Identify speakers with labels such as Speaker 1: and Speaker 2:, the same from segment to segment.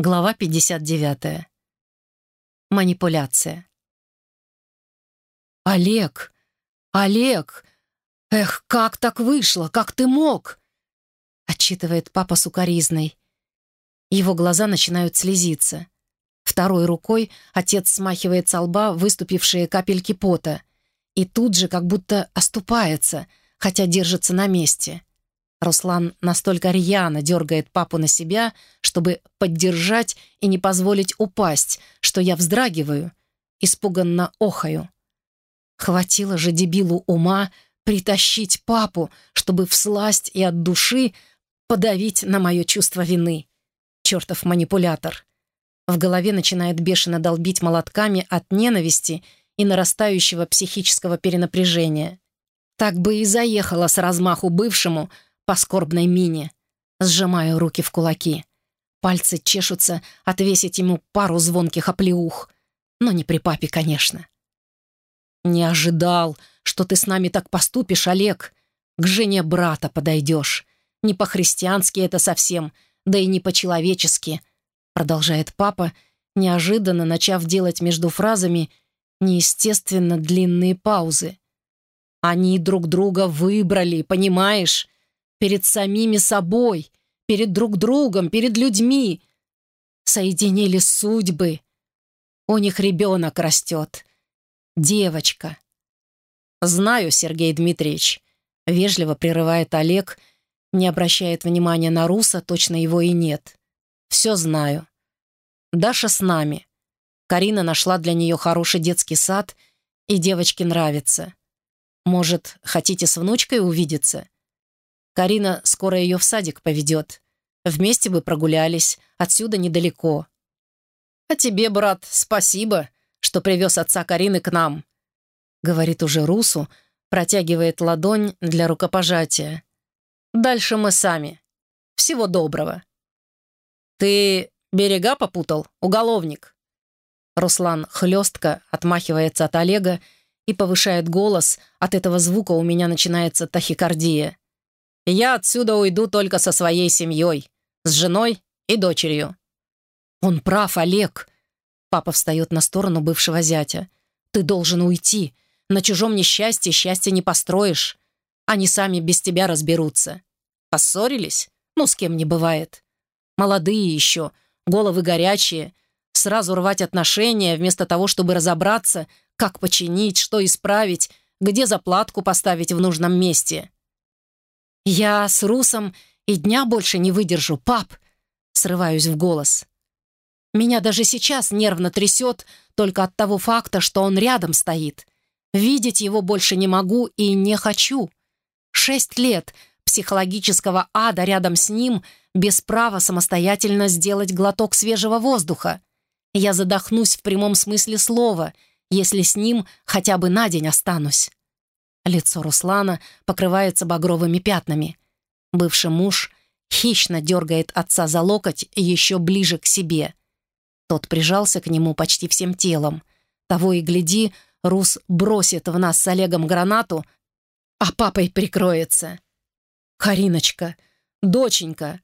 Speaker 1: Глава 59. Манипуляция. «Олег! Олег! Эх, как так вышло? Как ты мог?» Отчитывает папа сукоризной. Его глаза начинают слезиться. Второй рукой отец смахивает со лба выступившие капельки пота и тут же как будто оступается, хотя держится на месте. Руслан настолько рьяно дергает папу на себя, чтобы поддержать и не позволить упасть, что я вздрагиваю, испуганно охаю. Хватило же дебилу ума притащить папу, чтобы всласть и от души подавить на мое чувство вины. Чертов манипулятор. В голове начинает бешено долбить молотками от ненависти и нарастающего психического перенапряжения. Так бы и заехала с размаху бывшему — по скорбной мине. Сжимаю руки в кулаки. Пальцы чешутся отвесить ему пару звонких оплеух. Но не при папе, конечно. «Не ожидал, что ты с нами так поступишь, Олег. К жене брата подойдешь. Не по-христиански это совсем, да и не по-человечески», продолжает папа, неожиданно начав делать между фразами неестественно длинные паузы. «Они друг друга выбрали, понимаешь? Перед самими собой, перед друг другом, перед людьми. Соединили судьбы. У них ребенок растет. Девочка. «Знаю, Сергей Дмитриевич», — вежливо прерывает Олег, не обращает внимания на Руса, точно его и нет. «Все знаю. Даша с нами. Карина нашла для нее хороший детский сад, и девочке нравится. Может, хотите с внучкой увидеться? Карина скоро ее в садик поведет. Вместе бы прогулялись, отсюда недалеко. А тебе, брат, спасибо, что привез отца Карины к нам. Говорит уже Русу, протягивает ладонь для рукопожатия. Дальше мы сами. Всего доброго. Ты берега попутал, уголовник. Руслан хлестко отмахивается от Олега и повышает голос. От этого звука у меня начинается тахикардия. Я отсюда уйду только со своей семьей, с женой и дочерью». «Он прав, Олег!» Папа встает на сторону бывшего зятя. «Ты должен уйти. На чужом несчастье счастье не построишь. Они сами без тебя разберутся. Поссорились? Ну, с кем не бывает. Молодые еще, головы горячие. Сразу рвать отношения, вместо того, чтобы разобраться, как починить, что исправить, где заплатку поставить в нужном месте. «Я с Русом и дня больше не выдержу, пап!» Срываюсь в голос. Меня даже сейчас нервно трясет только от того факта, что он рядом стоит. Видеть его больше не могу и не хочу. Шесть лет психологического ада рядом с ним без права самостоятельно сделать глоток свежего воздуха. Я задохнусь в прямом смысле слова, если с ним хотя бы на день останусь. Лицо Руслана покрывается багровыми пятнами. Бывший муж хищно дергает отца за локоть еще ближе к себе. Тот прижался к нему почти всем телом. Того и гляди, Рус бросит в нас с Олегом гранату, а папой прикроется. «Кариночка! Доченька!»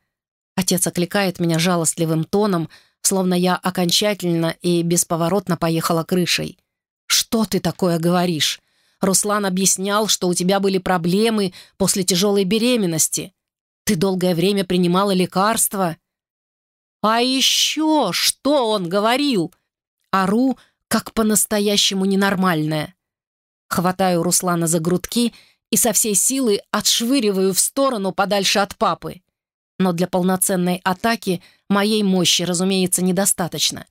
Speaker 1: Отец окликает меня жалостливым тоном, словно я окончательно и бесповоротно поехала крышей. «Что ты такое говоришь? Руслан объяснял, что у тебя были проблемы после тяжелой беременности. Ты долгое время принимала лекарства. А еще что он говорил? Ару, как по-настоящему ненормальная. Хватаю Руслана за грудки и со всей силы отшвыриваю в сторону подальше от папы. Но для полноценной атаки моей мощи, разумеется, недостаточно.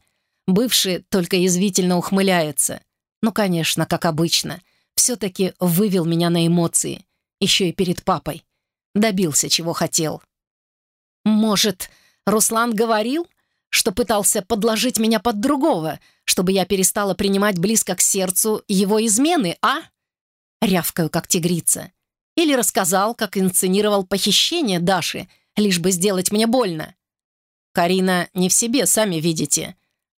Speaker 1: Бывший только язвительно ухмыляется. Ну, конечно, как обычно — все-таки вывел меня на эмоции, еще и перед папой. Добился, чего хотел. Может, Руслан говорил, что пытался подложить меня под другого, чтобы я перестала принимать близко к сердцу его измены, а? Рявкаю, как тигрица. Или рассказал, как инсценировал похищение Даши, лишь бы сделать мне больно. Карина не в себе, сами видите.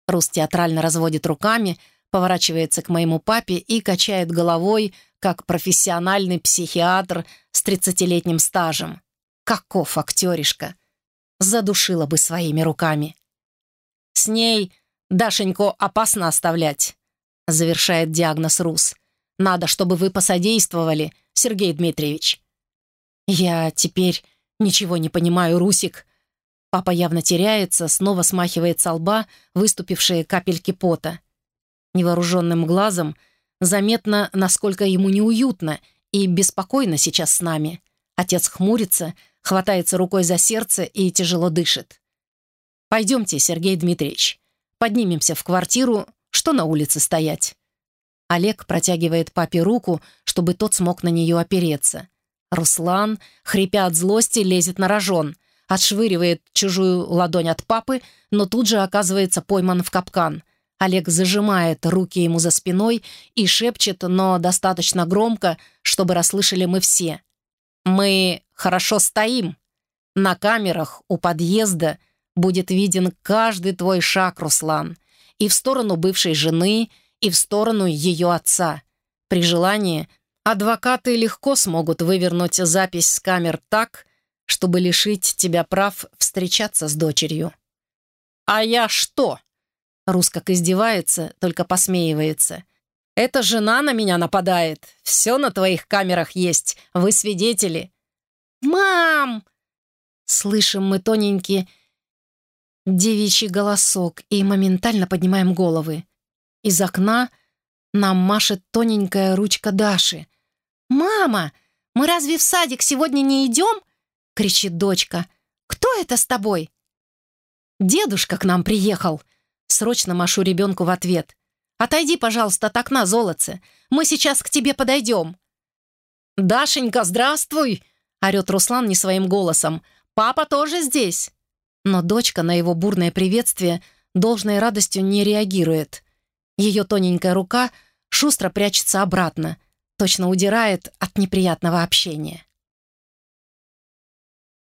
Speaker 1: Рус театрально разводит руками, поворачивается к моему папе и качает головой, как профессиональный психиатр с тридцатилетним стажем. Каков актеришка! Задушила бы своими руками. С ней Дашеньку опасно оставлять», — завершает диагноз Рус. «Надо, чтобы вы посодействовали, Сергей Дмитриевич». «Я теперь ничего не понимаю, Русик». Папа явно теряется, снова смахивает со лба выступившие капельки пота. Невооруженным глазом заметно, насколько ему неуютно и беспокойно сейчас с нами. Отец хмурится, хватается рукой за сердце и тяжело дышит. «Пойдемте, Сергей Дмитриевич, поднимемся в квартиру, что на улице стоять». Олег протягивает папе руку, чтобы тот смог на нее опереться. Руслан, хрипя от злости, лезет на рожон, отшвыривает чужую ладонь от папы, но тут же оказывается пойман в капкан. Олег зажимает руки ему за спиной и шепчет, но достаточно громко, чтобы расслышали мы все. «Мы хорошо стоим. На камерах у подъезда будет виден каждый твой шаг, Руслан, и в сторону бывшей жены, и в сторону ее отца. При желании адвокаты легко смогут вывернуть запись с камер так, чтобы лишить тебя прав встречаться с дочерью». «А я что?» Рус как издевается, только посмеивается. «Эта жена на меня нападает. Все на твоих камерах есть. Вы свидетели». «Мам!» Слышим мы тоненький девичий голосок и моментально поднимаем головы. Из окна нам машет тоненькая ручка Даши. «Мама, мы разве в садик сегодня не идем?» — кричит дочка. «Кто это с тобой?» «Дедушка к нам приехал», Срочно машу ребенку в ответ. «Отойди, пожалуйста, от окна, золотце. Мы сейчас к тебе подойдем». «Дашенька, здравствуй!» — орет Руслан не своим голосом. «Папа тоже здесь!» Но дочка на его бурное приветствие должной радостью не реагирует. Ее тоненькая рука шустро прячется обратно, точно удирает от неприятного общения.